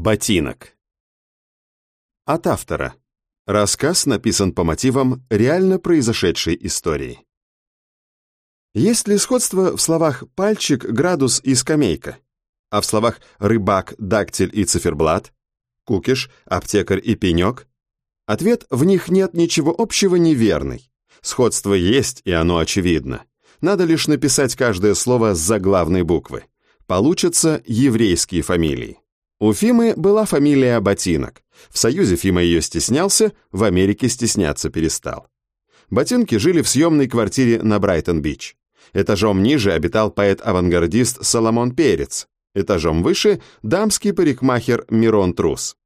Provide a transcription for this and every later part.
Ботинок. От автора. Рассказ написан по мотивам реально произошедшей истории. Есть ли сходство в словах «пальчик», «градус» и «скамейка», а в словах «рыбак», «дактиль» и «циферблат», «кукиш», «аптекарь» и «пенек»? Ответ «в них нет ничего общего» неверный. Сходство есть, и оно очевидно. Надо лишь написать каждое слово с заглавной буквы. Получатся еврейские фамилии. У Фимы была фамилия Ботинок. В Союзе Фима ее стеснялся, в Америке стесняться перестал. Ботинки жили в съемной квартире на Брайтон-Бич. Этажом ниже обитал поэт-авангардист Соломон Перец. Этажом выше – дамский парикмахер Мирон Трус.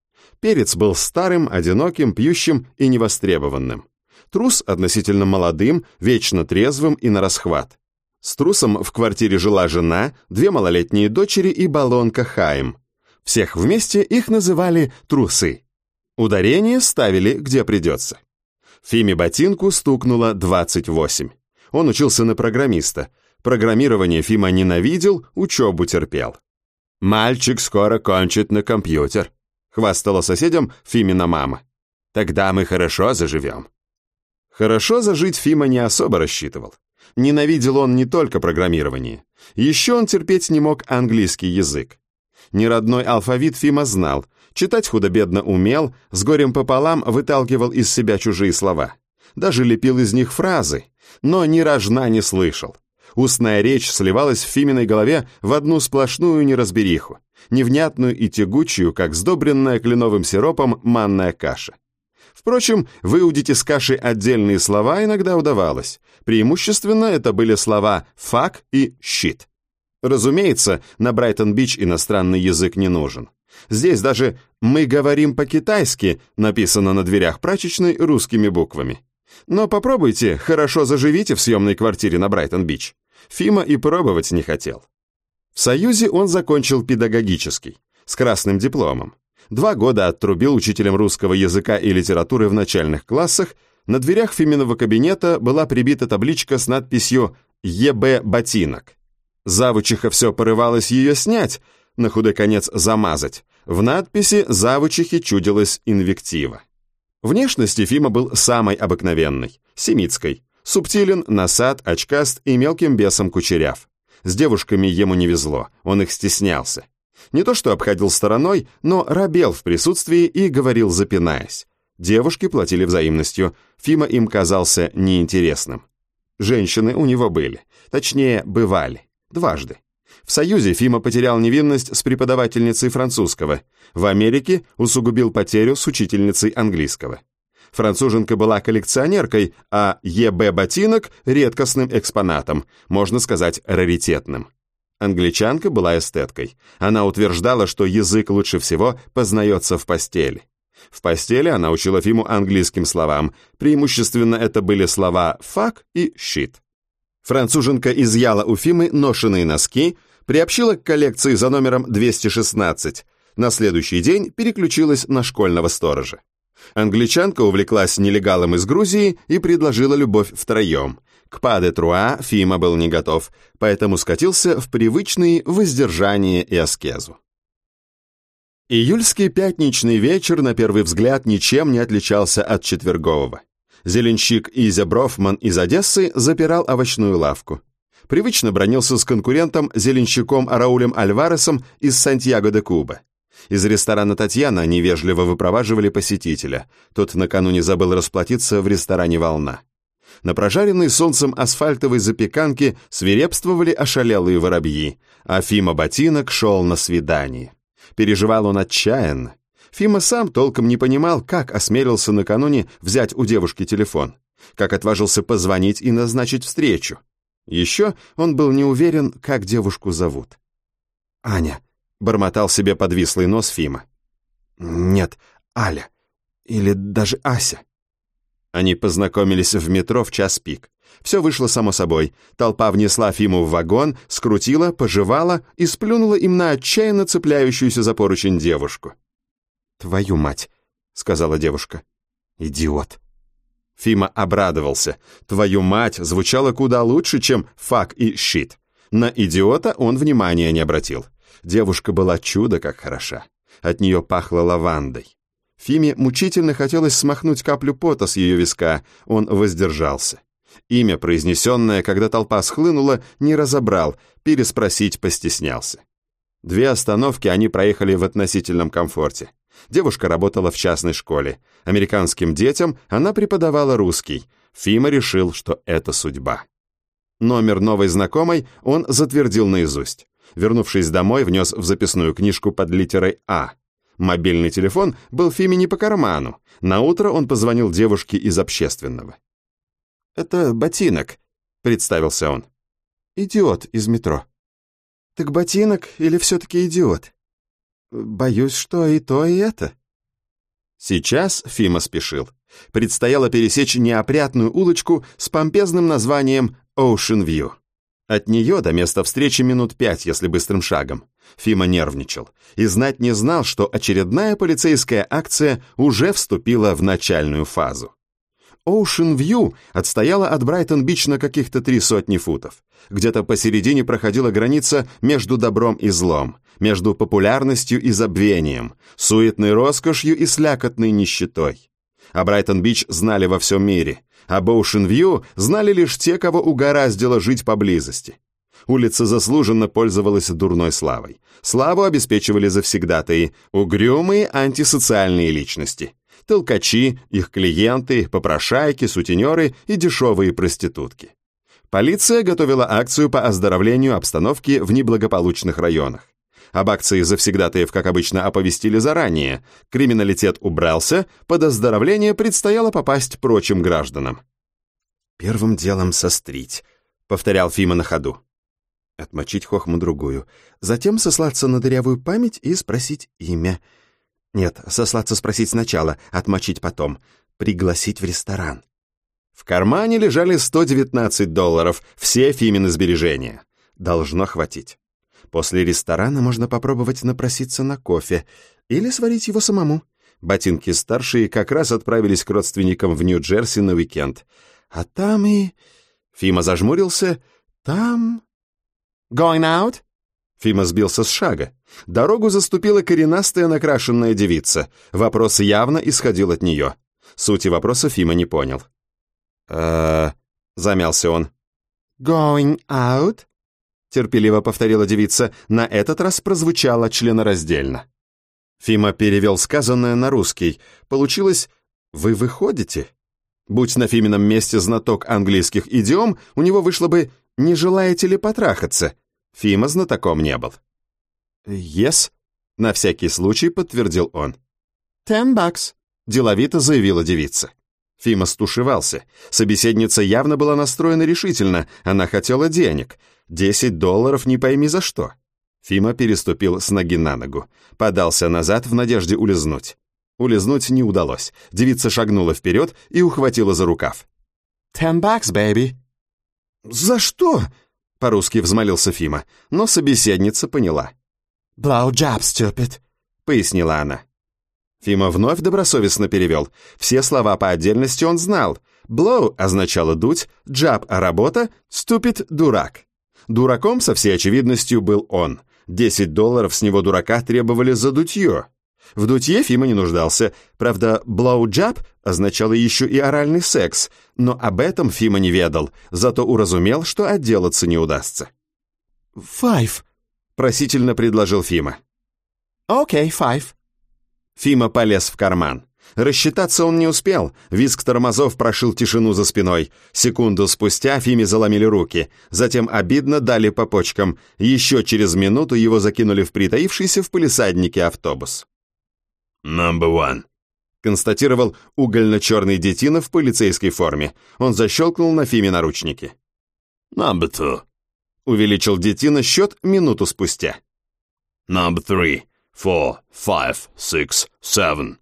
Перец был старым, одиноким, пьющим и невостребованным. Трус относительно молодым, вечно трезвым и на расхват. С Трусом в квартире жила жена, две малолетние дочери и баллонка Хайм – всех вместе их называли трусы. Ударение ставили где придется. Фиме Ботинку стукнуло 28. Он учился на программиста. Программирование Фима ненавидел, учебу терпел. «Мальчик скоро кончит на компьютер», — хвастала соседям Фимина мама. «Тогда мы хорошо заживем». Хорошо зажить Фима не особо рассчитывал. Ненавидел он не только программирование. Еще он терпеть не мог английский язык. Неродной алфавит Фима знал, читать худо-бедно умел, с горем пополам выталкивал из себя чужие слова. Даже лепил из них фразы, но ни рожна не слышал. Устная речь сливалась в Фиминой голове в одну сплошную неразбериху, невнятную и тягучую, как сдобренная кленовым сиропом манная каша. Впрочем, выудить из каши отдельные слова иногда удавалось. Преимущественно это были слова «фак» и «щит». Разумеется, на Брайтон-Бич иностранный язык не нужен. Здесь даже «мы говорим по-китайски» написано на дверях прачечной русскими буквами. Но попробуйте, хорошо заживите в съемной квартире на Брайтон-Бич. Фима и пробовать не хотел. В Союзе он закончил педагогический, с красным дипломом. Два года оттрубил учителем русского языка и литературы в начальных классах, на дверях Фиминого кабинета была прибита табличка с надписью «ЕБ Ботинок». Завучиха все порывалась ее снять, на худой конец замазать. В надписи завучихи чудилась инвектива. Внешность Фима был самой обыкновенной, семитской. Субтилен, насад, очкаст и мелким бесом кучеряв. С девушками ему не везло, он их стеснялся. Не то что обходил стороной, но робел в присутствии и говорил запинаясь. Девушки платили взаимностью, Фима им казался неинтересным. Женщины у него были, точнее, бывали. Дважды. В Союзе Фима потерял невинность с преподавательницей французского. В Америке усугубил потерю с учительницей английского. Француженка была коллекционеркой, а ЕБ ботинок – редкостным экспонатом, можно сказать, раритетным. Англичанка была эстеткой. Она утверждала, что язык лучше всего познается в постели. В постели она учила Фиму английским словам, преимущественно это были слова «fuck» и «shit». Француженка изъяла у Фимы ношеные носки, приобщила к коллекции за номером 216. На следующий день переключилась на школьного сторожа. Англичанка увлеклась нелегалом из Грузии и предложила любовь втроем. К паде Труа Фима был не готов, поэтому скатился в привычные воздержание и аскезу. Июльский пятничный вечер на первый взгляд ничем не отличался от четвергового. Зеленщик Изя Брофман из Одессы запирал овощную лавку. Привычно бронился с конкурентом зеленщиком Араулем Альваресом из Сантьяго де Куба. Из ресторана «Татьяна» невежливо выпроваживали посетителя. Тот накануне забыл расплатиться в ресторане «Волна». На прожаренной солнцем асфальтовой запеканке свирепствовали ошалелые воробьи, а Фима Ботинок шел на свидание. Переживал он отчаянно. Фима сам толком не понимал, как осмелился накануне взять у девушки телефон, как отважился позвонить и назначить встречу. Еще он был не уверен, как девушку зовут. «Аня», — бормотал себе подвислый нос Фима. «Нет, Аля. Или даже Ася». Они познакомились в метро в час пик. Все вышло само собой. Толпа внесла Фиму в вагон, скрутила, пожевала и сплюнула им на отчаянно цепляющуюся за поручень девушку. «Твою мать!» — сказала девушка. «Идиот!» Фима обрадовался. «Твою мать» звучало куда лучше, чем «фак» и «щит». На идиота он внимания не обратил. Девушка была чудо как хороша. От нее пахло лавандой. Фиме мучительно хотелось смахнуть каплю пота с ее виска, он воздержался. Имя, произнесенное, когда толпа схлынула, не разобрал, переспросить постеснялся. Две остановки они проехали в относительном комфорте. Девушка работала в частной школе. Американским детям она преподавала русский. Фима решил, что это судьба. Номер новой знакомой он затвердил наизусть. Вернувшись домой, внес в записную книжку под литерой «А». Мобильный телефон был Фиме не по карману. На утро он позвонил девушке из общественного. «Это ботинок», — представился он. «Идиот из метро». «Так ботинок или все-таки идиот?» «Боюсь, что и то, и это». Сейчас Фима спешил. Предстояло пересечь неопрятную улочку с помпезным названием Ocean View. От нее до места встречи минут пять, если быстрым шагом. Фима нервничал и знать не знал, что очередная полицейская акция уже вступила в начальную фазу. Ocean View отстояла от Брайтон-Бич на каких-то три сотни футов. Где-то посередине проходила граница между добром и злом, между популярностью и забвением, суетной роскошью и слякотной нищетой. О Брайтон-Бич знали во всем мире, об Ocean View знали лишь те, кого угораздило жить поблизости. Улица заслуженно пользовалась дурной славой. Славу обеспечивали завсегдатаи, угрюмые антисоциальные личности – толкачи, их клиенты, попрошайки, сутенеры и дешевые проститутки. Полиция готовила акцию по оздоровлению обстановки в неблагополучных районах. Об акции завсегдатаев, как обычно, оповестили заранее. Криминалитет убрался, под оздоровление предстояло попасть прочим гражданам. «Первым делом сострить», — повторял Фима на ходу. Отмочить хохму другую, затем сослаться на дырявую память и спросить имя — нет, сослаться спросить сначала, отмочить потом. Пригласить в ресторан. В кармане лежали 119 долларов, все Фимины сбережения. Должно хватить. После ресторана можно попробовать напроситься на кофе или сварить его самому. Ботинки старшие как раз отправились к родственникам в Нью-Джерси на уикенд. А там и... Фима зажмурился. Там... «Going out?» Фима сбился с шага. Дорогу заступила коренастая накрашенная девица. Вопрос явно исходил от нее. Сути вопроса Фима не понял. э замялся он. «Going out?» терпеливо повторила девица. На этот раз прозвучало членораздельно. Фима перевел сказанное на русский. Получилось «Вы выходите?» Будь на Фимином месте знаток английских идиом, у него вышло бы «Не желаете ли потрахаться?» Фима знатоком не был. «Yes», — на всякий случай подтвердил он. «Ten bucks», — деловито заявила девица. Фима стушевался. Собеседница явно была настроена решительно, она хотела денег. Десять долларов не пойми за что. Фима переступил с ноги на ногу, подался назад в надежде улизнуть. Улизнуть не удалось. Девица шагнула вперед и ухватила за рукав. «Ten bucks, baby». «За что?» По-русски взмолился Фима, но собеседница поняла. «Blow job, stupid», — пояснила она. Фима вновь добросовестно перевел. Все слова по отдельности он знал. «Blow» означало «дуть», «job» — «работа», «stupid» — «дурак». Дураком, со всей очевидностью, был он. Десять долларов с него дурака требовали за дутье. В дутье Фима не нуждался. Правда, блоуджаб означало еще и оральный секс, но об этом Фима не ведал, зато уразумел, что отделаться не удастся. «Файв», — просительно предложил Фима. «Окей, файв». Фима полез в карман. Рассчитаться он не успел. Визг тормозов прошил тишину за спиной. Секунду спустя Фиме заломили руки. Затем обидно дали по почкам. Еще через минуту его закинули в притаившийся в палисаднике автобус. «Number one», — констатировал угольно-черный детина в полицейской форме. Он защелкнул на Фиме наручники. «Number two», — увеличил детина счет минуту спустя. «Number three, four, five, six, seven».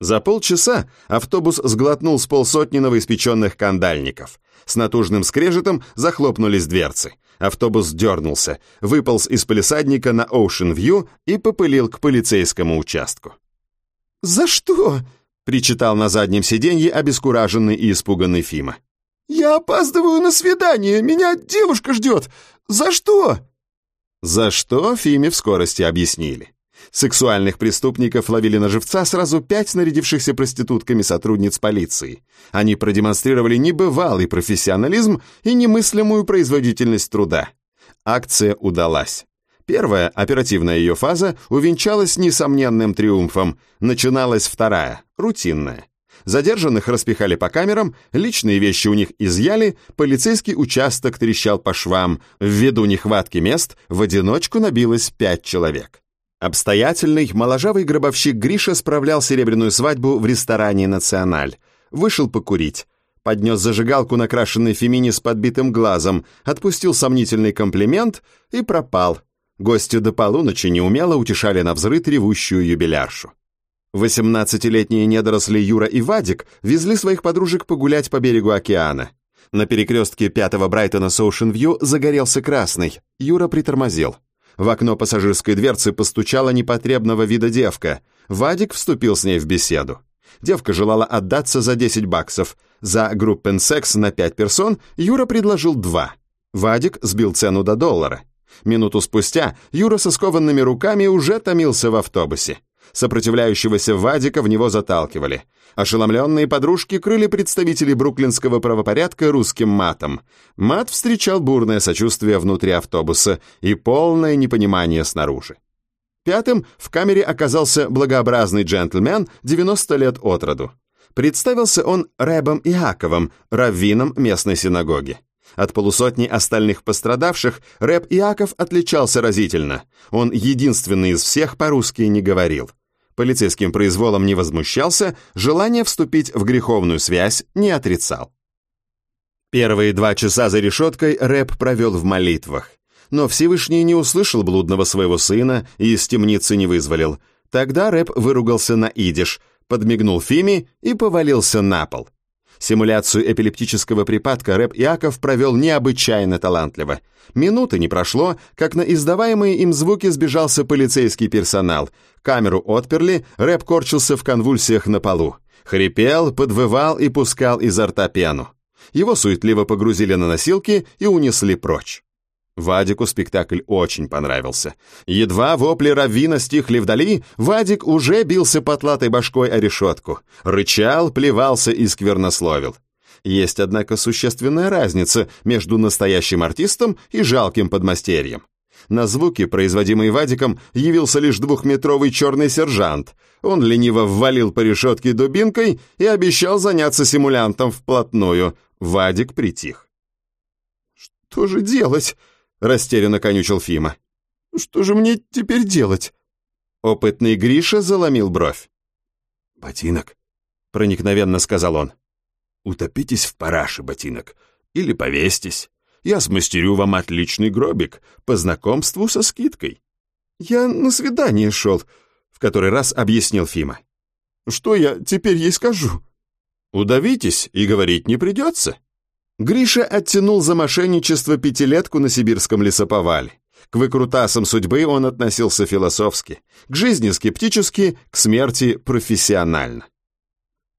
За полчаса автобус сглотнул с полсотни новоиспеченных кандальников. С натужным скрежетом захлопнулись дверцы. Автобус дернулся, выполз из полисадника на Ocean View и попылил к полицейскому участку. «За что?» — причитал на заднем сиденье обескураженный и испуганный Фима. «Я опаздываю на свидание, меня девушка ждет. За что?» За что Фиме в скорости объяснили. Сексуальных преступников ловили на живца сразу пять нарядившихся проститутками сотрудниц полиции. Они продемонстрировали небывалый профессионализм и немыслимую производительность труда. Акция удалась. Первая, оперативная ее фаза, увенчалась несомненным триумфом. Начиналась вторая, рутинная. Задержанных распихали по камерам, личные вещи у них изъяли, полицейский участок трещал по швам. Ввиду нехватки мест в одиночку набилось пять человек. Обстоятельный, моложавый гробовщик Гриша справлял серебряную свадьбу в ресторане «Националь». Вышел покурить. Поднес зажигалку накрашенной Фемине с подбитым глазом, отпустил сомнительный комплимент и пропал. Гости до полуночи неумело утешали на взрыв ревущую юбиляршу. Восемнадцатилетние недоросли Юра и Вадик везли своих подружек погулять по берегу океана. На перекрестке пятого Брайтона с Оушен-Вью загорелся красный. Юра притормозил. В окно пассажирской дверцы постучала непотребного вида девка. Вадик вступил с ней в беседу. Девка желала отдаться за 10 баксов. За группенсекс на 5 персон Юра предложил 2. Вадик сбил цену до доллара. Минуту спустя Юра со скованными руками уже томился в автобусе. Сопротивляющегося Вадика в него заталкивали. Ошеломленные подружки крыли представителей бруклинского правопорядка русским матом. Мат встречал бурное сочувствие внутри автобуса и полное непонимание снаружи. Пятым в камере оказался благообразный джентльмен 90 лет от роду. Представился он Рэбом Иаковом, раввином местной синагоги. От полусотни остальных пострадавших Рэб Иаков отличался разительно. Он единственный из всех по-русски не говорил. Полицейским произволом не возмущался, желание вступить в греховную связь не отрицал. Первые два часа за решеткой Рэб провел в молитвах. Но Всевышний не услышал блудного своего сына и из темницы не вызволил. Тогда Рэб выругался на идиш, подмигнул Фиме и повалился на пол. Симуляцию эпилептического припадка рэп Иаков провел необычайно талантливо. Минуты не прошло, как на издаваемые им звуки сбежался полицейский персонал. Камеру отперли, рэп корчился в конвульсиях на полу. Хрипел, подвывал и пускал изо рта пену. Его суетливо погрузили на носилки и унесли прочь. Вадику спектакль очень понравился. Едва вопли Раввина стихли вдали, Вадик уже бился потлатой башкой о решетку. Рычал, плевался и сквернословил. Есть, однако, существенная разница между настоящим артистом и жалким подмастерьем. На звуки, производимые Вадиком, явился лишь двухметровый черный сержант. Он лениво ввалил по решетке дубинкой и обещал заняться симулянтом вплотную. Вадик притих. «Что же делать?» — растерянно конючил Фима. «Что же мне теперь делать?» Опытный Гриша заломил бровь. «Ботинок», — проникновенно сказал он. «Утопитесь в параше, ботинок, или повесьтесь. Я смастерю вам отличный гробик по знакомству со скидкой». «Я на свидание шел», — в который раз объяснил Фима. «Что я теперь ей скажу?» «Удавитесь, и говорить не придется». Гриша оттянул за мошенничество пятилетку на сибирском лесоповале. К выкрутасам судьбы он относился философски, к жизни скептически, к смерти профессионально.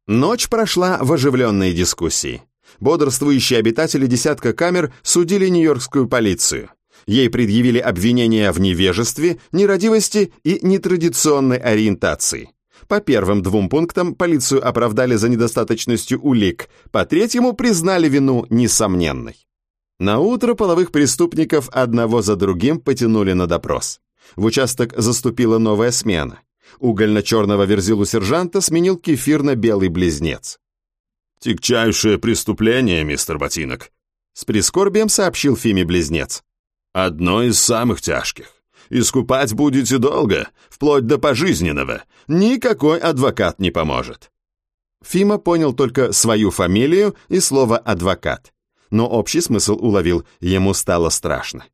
Ночь прошла в оживленной дискуссии. Бодрствующие обитатели десятка камер судили нью-йоркскую полицию. Ей предъявили обвинения в невежестве, нерадивости и нетрадиционной ориентации. По первым двум пунктам полицию оправдали за недостаточностью улик, по третьему признали вину несомненной. На утро половых преступников одного за другим потянули на допрос. В участок заступила новая смена. Угольно-черного верзилу сержанта сменил кефирно-белый близнец. «Тягчайшее преступление, мистер Ботинок», — с прискорбием сообщил Фиме близнец. «Одно из самых тяжких. Искупать будете долго, вплоть до пожизненного. Никакой адвокат не поможет». Фима понял только свою фамилию и слово «адвокат». Но общий смысл уловил, ему стало страшно.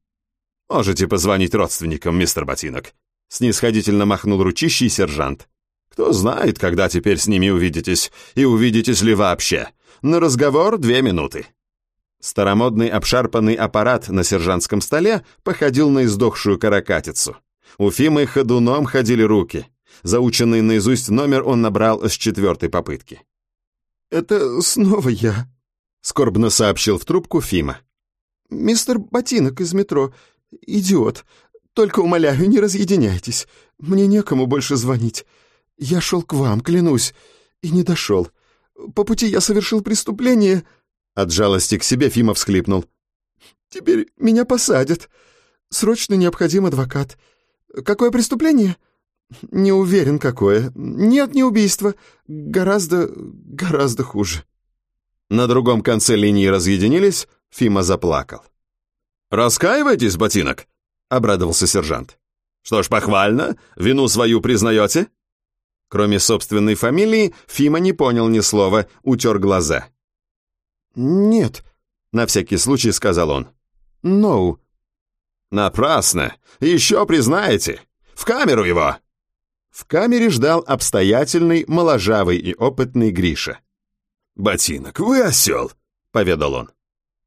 «Можете позвонить родственникам, мистер Ботинок», — снисходительно махнул ручищий сержант. «Кто знает, когда теперь с ними увидитесь, и увидитесь ли вообще. На разговор две минуты». Старомодный обшарпанный аппарат на сержантском столе походил на издохшую каракатицу. У Фимы ходуном ходили руки. Заученный наизусть номер он набрал с четвертой попытки. «Это снова я», — скорбно сообщил в трубку Фима. «Мистер Ботинок из метро. Идиот. Только умоляю, не разъединяйтесь. Мне некому больше звонить. Я шел к вам, клянусь, и не дошел. По пути я совершил преступление...» От жалости к себе Фима всхлипнул. «Теперь меня посадят. Срочно необходим адвокат. Какое преступление?» «Не уверен, какое. Нет, не убийство. Гораздо, гораздо хуже». На другом конце линии разъединились, Фима заплакал. «Раскаиваетесь, ботинок?» — обрадовался сержант. «Что ж, похвально. Вину свою признаете?» Кроме собственной фамилии, Фима не понял ни слова, утер глаза. «Нет», — на всякий случай сказал он. «No». «Напрасно. Еще признаете. В камеру его!» В камере ждал обстоятельный, моложавый и опытный Гриша. «Ботинок, вы осел!» — поведал он.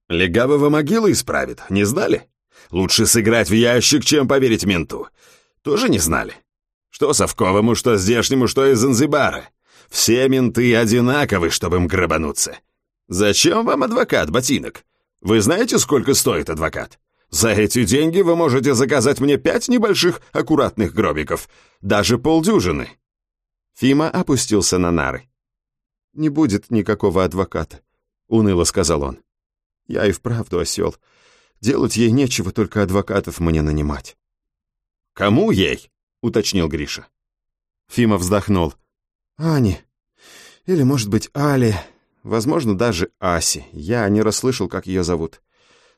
«Легавого могилу исправит, не знали? Лучше сыграть в ящик, чем поверить менту. Тоже не знали? Что Совковому, что здешнему, что из Занзибара. Все менты одинаковы, чтобы им грабануться. Зачем вам адвокат, ботинок? Вы знаете, сколько стоит адвокат? За эти деньги вы можете заказать мне пять небольших аккуратных гробиков, даже полдюжины». Фима опустился на нары. «Не будет никакого адвоката», — уныло сказал он. «Я и вправду осел. Делать ей нечего, только адвокатов мне нанимать». «Кому ей?» — уточнил Гриша. Фима вздохнул. «Ани. Или, может быть, Али. Возможно, даже Аси. Я не расслышал, как ее зовут.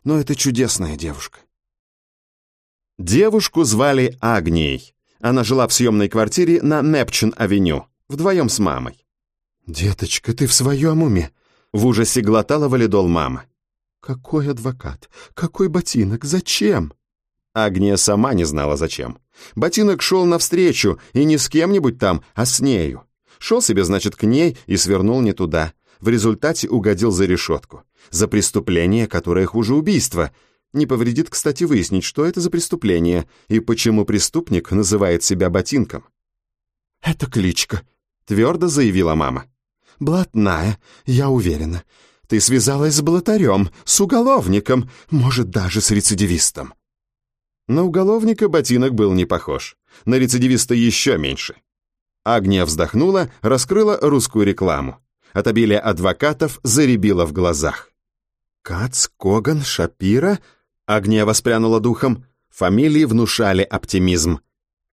Но это чудесная девушка». Девушку звали Агнией. Она жила в съемной квартире на Непчун-авеню, вдвоем с мамой. «Деточка, ты в своем уме?» — в ужасе глотала валидол мама. «Какой адвокат? Какой ботинок? Зачем?» Агния сама не знала, зачем. Ботинок шел навстречу, и не с кем-нибудь там, а с нею. Шел себе, значит, к ней и свернул не туда. В результате угодил за решетку. За преступление, которое хуже убийства. Не повредит, кстати, выяснить, что это за преступление и почему преступник называет себя ботинком. «Это кличка», — твердо заявила мама. «Блатная, я уверена. Ты связалась с блатарем, с уголовником, может, даже с рецидивистом». На уголовника ботинок был не похож, на рецидивиста еще меньше. Агния вздохнула, раскрыла русскую рекламу. От обилия адвокатов заребила в глазах. «Кац, Коган, Шапира?» Агния воспрянула духом. Фамилии внушали оптимизм.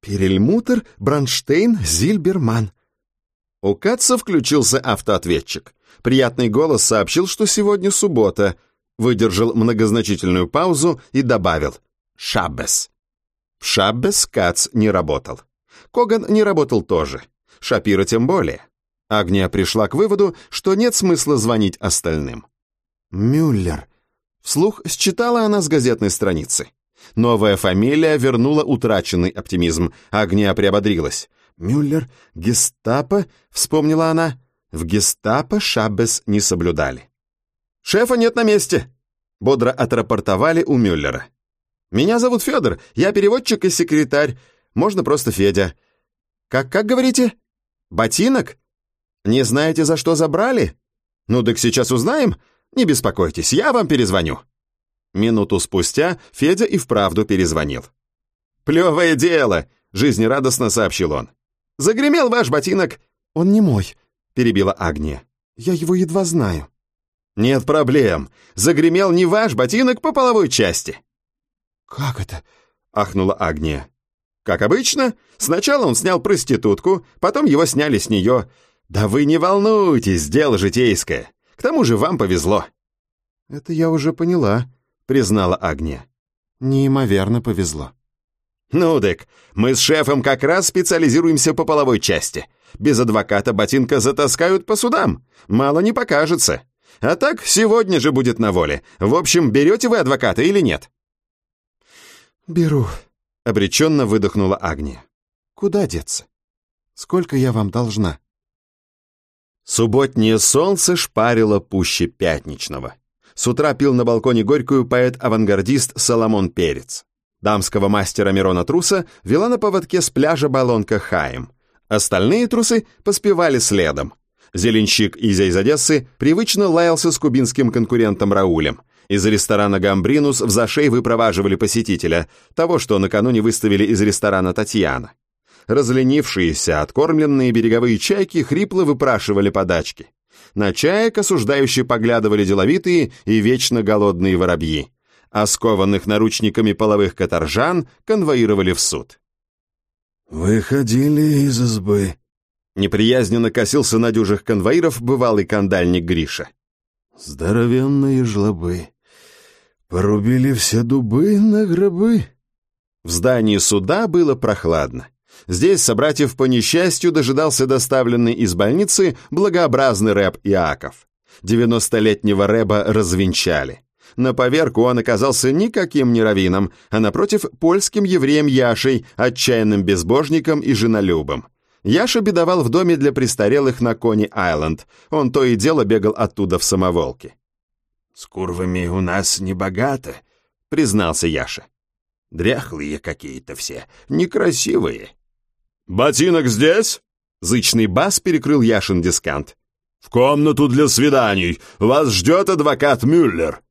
«Перельмутер, Бронштейн, Зильберман». У Катца включился автоответчик. Приятный голос сообщил, что сегодня суббота. Выдержал многозначительную паузу и добавил «Шаббес». В Шаббес Кац не работал. Коган не работал тоже. Шапира тем более. Агния пришла к выводу, что нет смысла звонить остальным. «Мюллер». Вслух считала она с газетной страницы. Новая фамилия вернула утраченный оптимизм. Агния приободрилась. «Мюллер, гестапо», — вспомнила она. В гестапо Шаббес не соблюдали. «Шефа нет на месте», — бодро отрапортовали у Мюллера. «Меня зовут Федор, я переводчик и секретарь. Можно просто Федя». «Как, как говорите? Ботинок? Не знаете, за что забрали? Ну, так сейчас узнаем. Не беспокойтесь, я вам перезвоню». Минуту спустя Федя и вправду перезвонил. «Плевое дело!» — жизнерадостно сообщил он. «Загремел ваш ботинок!» «Он не мой», — перебила Агния. «Я его едва знаю». «Нет проблем. Загремел не ваш ботинок по половой части». «Как это?» — ахнула Агния. «Как обычно, сначала он снял проститутку, потом его сняли с нее. Да вы не волнуйтесь, дело житейское. К тому же вам повезло». «Это я уже поняла», — признала Агния. «Неимоверно повезло». «Ну, Дек, мы с шефом как раз специализируемся по половой части. Без адвоката ботинка затаскают по судам. Мало не покажется. А так, сегодня же будет на воле. В общем, берете вы адвоката или нет?» «Беру», — обреченно выдохнула Агния. «Куда деться? Сколько я вам должна?» Субботнее солнце шпарило пуще пятничного. С утра пил на балконе горькую поэт-авангардист Соломон Перец. Дамского мастера Мирона Труса вела на поводке с пляжа баллонка Хаим. Остальные трусы поспевали следом. Зеленщик Изя из Одессы привычно лаялся с кубинским конкурентом Раулем. Из ресторана «Гамбринус» в зашей выпроваживали посетителя, того, что накануне выставили из ресторана «Татьяна». Разленившиеся, откормленные береговые чайки хрипло выпрашивали подачки. На чаек осуждающие поглядывали деловитые и вечно голодные воробьи, а скованных наручниками половых каторжан конвоировали в суд. «Выходили из избы», — неприязненно косился на дюжих конвоиров бывалый кандальник Гриша. «Здоровенные жлобы. Порубили все дубы на гробы». В здании суда было прохладно. Здесь собратьев по несчастью дожидался доставленный из больницы благообразный рэп Иаков. Девяностолетнего рэба развенчали. На поверку он оказался никаким не раввином, а напротив польским евреем Яшей, отчаянным безбожником и женолюбом. Яша бедовал в доме для престарелых на Кони-Айленд. Он то и дело бегал оттуда в самоволке. «С курвами у нас не богато», — признался Яша. «Дряхлые какие-то все, некрасивые». «Ботинок здесь?» Зычный бас перекрыл Яшин дискант. «В комнату для свиданий. Вас ждет адвокат Мюллер».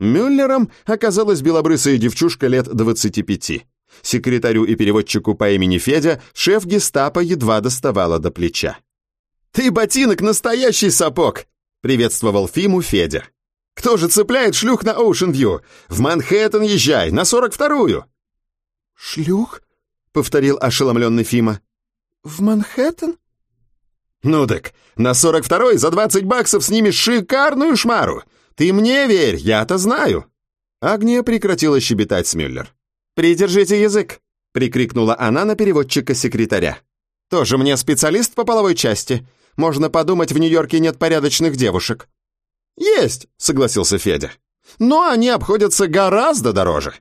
Мюллером оказалась белобрысая девчушка лет двадцати пяти. Секретарю и переводчику по имени Федя шеф гестапо едва доставала до плеча. «Ты, ботинок, настоящий сапог!» — приветствовал Фиму Федя. «Кто же цепляет шлюх на Оушен-Вью? В Манхэттен езжай, на сорок вторую!» «Шлюх?» — повторил ошеломленный Фима. «В Манхэттен?» «Ну так, на сорок второй за двадцать баксов снимешь шикарную шмару! Ты мне верь, я-то знаю!» Агния прекратила щебетать с Мюллер. «Придержите язык!» — прикрикнула она на переводчика-секретаря. «Тоже мне специалист по половой части. Можно подумать, в Нью-Йорке нет порядочных девушек». «Есть!» — согласился Федя. «Но они обходятся гораздо дороже».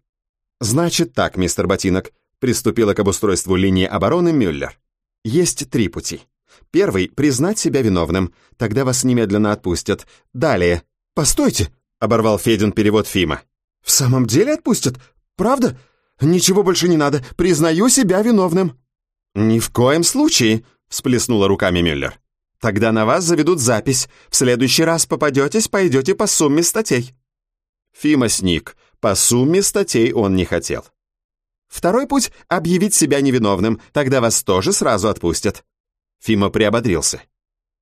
«Значит так, мистер Ботинок, Приступила к обустройству линии обороны Мюллер. Есть три пути. Первый — признать себя виновным. Тогда вас немедленно отпустят. Далее. «Постойте!» — оборвал Федин перевод Фима. «В самом деле отпустят? Правда? Ничего больше не надо. Признаю себя виновным». «Ни в коем случае!» — всплеснула руками Мюллер. «Тогда на вас заведут запись. В следующий раз попадетесь, пойдете по сумме статей». Фима сник. По сумме статей он не хотел. Второй путь — объявить себя невиновным, тогда вас тоже сразу отпустят». Фима приободрился.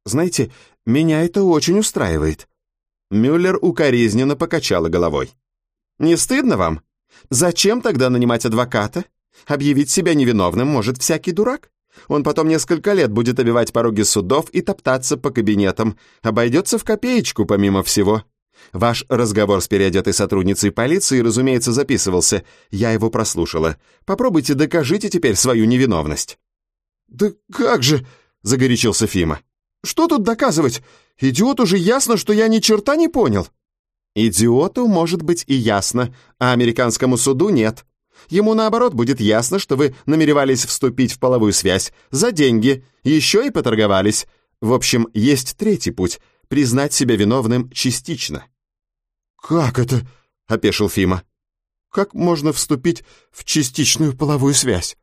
«Знаете, меня это очень устраивает». Мюллер укоризненно покачала головой. «Не стыдно вам? Зачем тогда нанимать адвоката? Объявить себя невиновным может всякий дурак. Он потом несколько лет будет обивать пороги судов и топтаться по кабинетам. Обойдется в копеечку, помимо всего. Ваш разговор с переодетой сотрудницей полиции, разумеется, записывался. Я его прослушала. Попробуйте докажите теперь свою невиновность». «Да как же!» — загорячился Фима. «Что тут доказывать? Идиоту же ясно, что я ни черта не понял». «Идиоту, может быть, и ясно, а американскому суду нет. Ему, наоборот, будет ясно, что вы намеревались вступить в половую связь за деньги, еще и поторговались. В общем, есть третий путь — признать себя виновным частично». «Как это?» — опешил Фима. «Как можно вступить в частичную половую связь?»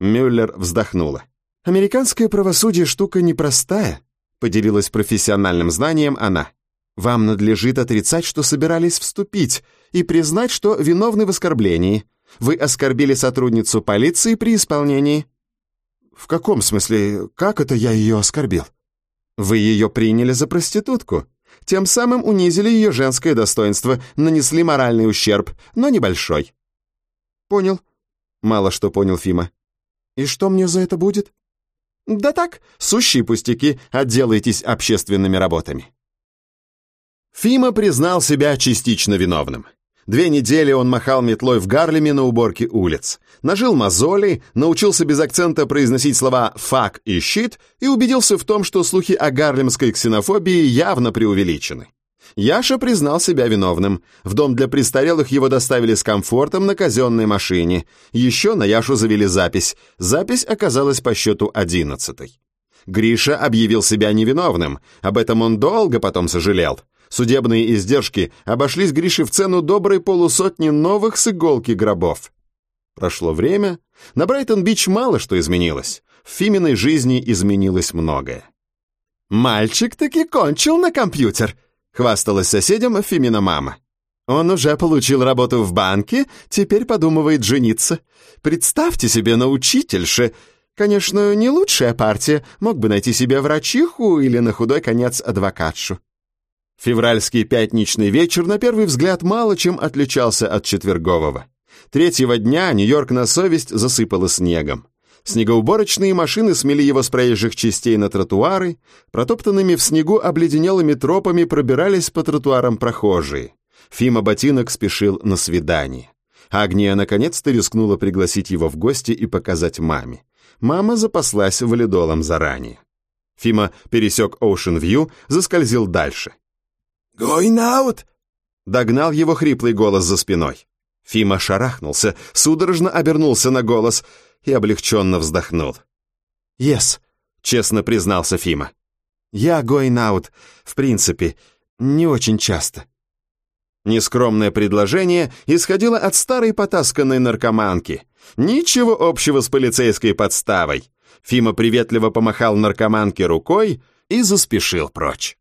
Мюллер вздохнула. «Американское правосудие штука непростая», — поделилась профессиональным знанием она. «Вам надлежит отрицать, что собирались вступить, и признать, что виновны в оскорблении. Вы оскорбили сотрудницу полиции при исполнении». «В каком смысле? Как это я ее оскорбил?» «Вы ее приняли за проститутку», тем самым унизили ее женское достоинство, нанесли моральный ущерб, но небольшой. Понял. Мало что понял Фима. И что мне за это будет? Да так, сущие пустяки, отделайтесь общественными работами. Фима признал себя частично виновным. Две недели он махал метлой в Гарлеме на уборке улиц. Нажил мозоли, научился без акцента произносить слова «фак» и «щит» и убедился в том, что слухи о гарлемской ксенофобии явно преувеличены. Яша признал себя виновным. В дом для престарелых его доставили с комфортом на казенной машине. Еще на Яшу завели запись. Запись оказалась по счету одиннадцатой. Гриша объявил себя невиновным. Об этом он долго потом сожалел. Судебные издержки обошлись Грише в цену доброй полусотни новых с иголки гробов. Прошло время. На Брайтон-Бич мало что изменилось. В Фиминой жизни изменилось многое. «Мальчик таки кончил на компьютер», — хвасталась соседям Фимина мама. Он уже получил работу в банке, теперь подумывает жениться. Представьте себе на учительше. Конечно, не лучшая партия, мог бы найти себе врачиху или на худой конец адвокатшу. Февральский пятничный вечер на первый взгляд мало чем отличался от четвергового. Третьего дня Нью-Йорк на совесть засыпало снегом. Снегоуборочные машины смели его с проезжих частей на тротуары, протоптанными в снегу обледенелыми тропами пробирались по тротуарам прохожие. Фима Ботинок спешил на свидание. Агния наконец-то рискнула пригласить его в гости и показать маме. Мама запаслась валидолом заранее. Фима пересек Оушен-Вью, заскользил дальше. «Going out!» Догнал его хриплый голос за спиной. Фима шарахнулся, судорожно обернулся на голос и облегченно вздохнул. «Yes», — честно признался Фима. «Я going out, в принципе, не очень часто». Нескромное предложение исходило от старой потасканной наркоманки. Ничего общего с полицейской подставой. Фима приветливо помахал наркоманке рукой и заспешил прочь.